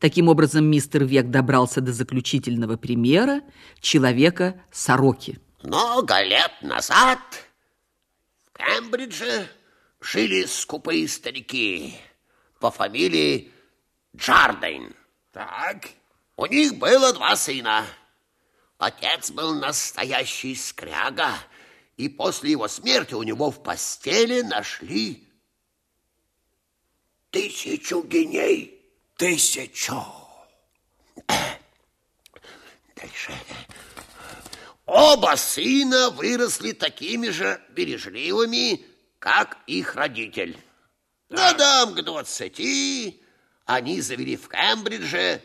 Таким образом, мистер Век добрался до заключительного примера человека-сороки. Много лет назад в Кембридже жили скупые старики по фамилии Джардейн. Так. У них было два сына. Отец был настоящий скряга, и после его смерти у него в постели нашли тысячу геней. Тысячу. Дальше. Оба сына выросли такими же бережливыми, как их родитель. Годам к двадцати они завели в Кембридже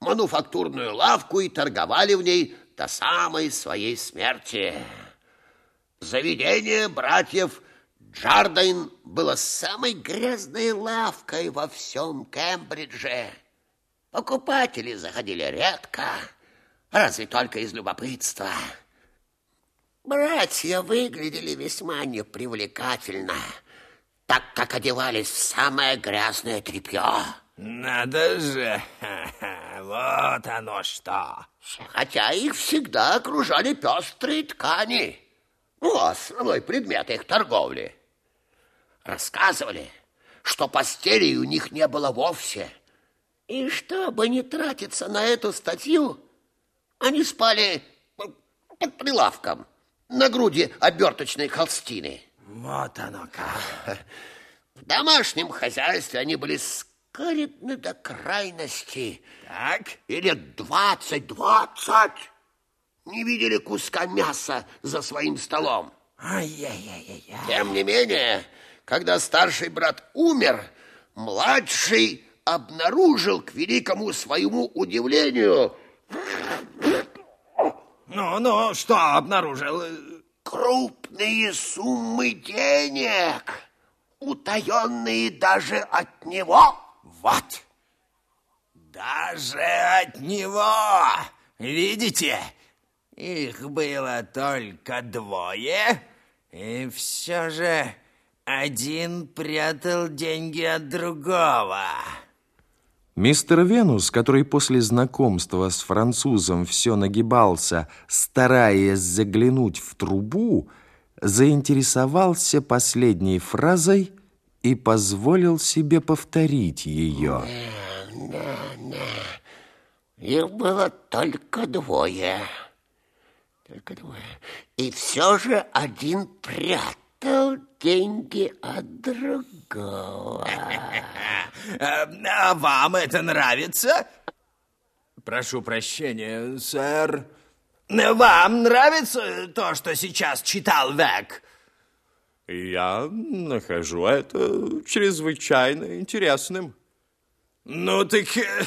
мануфактурную лавку и торговали в ней до самой своей смерти. Заведение братьев Джардайн было самой грязной лавкой во всем Кембридже. Покупатели заходили редко, разве только из любопытства. Братья выглядели весьма непривлекательно, так как одевались в самое грязное тряпье. Надо же, вот оно что. Хотя их всегда окружали пестрые ткани. Ну, основной предмет их торговли. Рассказывали, что постелей у них не было вовсе. И чтобы не тратиться на эту статью, они спали под прилавком на груди оберточной холстины. Вот оно как. В домашнем хозяйстве они были скаредны до крайности. Так. И лет двадцать-двадцать не видели куска мяса за своим столом. Ай-яй-яй-яй. Тем не менее, когда старший брат умер, младший обнаружил к великому своему удивлению Ну, ну, что обнаружил? крупные суммы денег, утаенные даже от него. Вот. Даже от него. Видите? Их было только двое, и все же один прятал деньги от другого. Мистер Венус, который после знакомства с французом все нагибался, стараясь заглянуть в трубу, заинтересовался последней фразой и позволил себе повторить ее. Их было только двое. Только двое. И все же один прятал деньги от другого. А вам это нравится? Прошу прощения, сэр. Вам нравится то, что сейчас читал Век? Я нахожу это чрезвычайно интересным. Ну так э,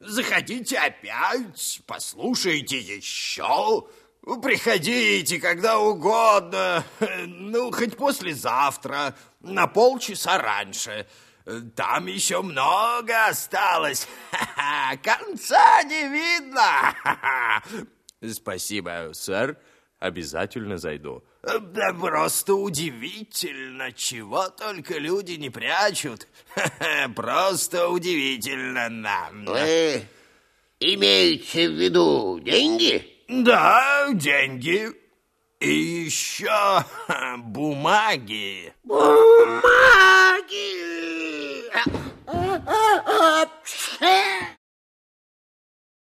заходите опять, послушайте еще. Приходите когда угодно, ну, хоть послезавтра, на полчаса раньше. Там еще много осталось. Конца не видно. Спасибо, сэр. Обязательно зайду. Да просто удивительно, чего только люди не прячут. Просто удивительно нам. Вы имеете в виду деньги? Да, деньги. И еще бумаги. Бумаги!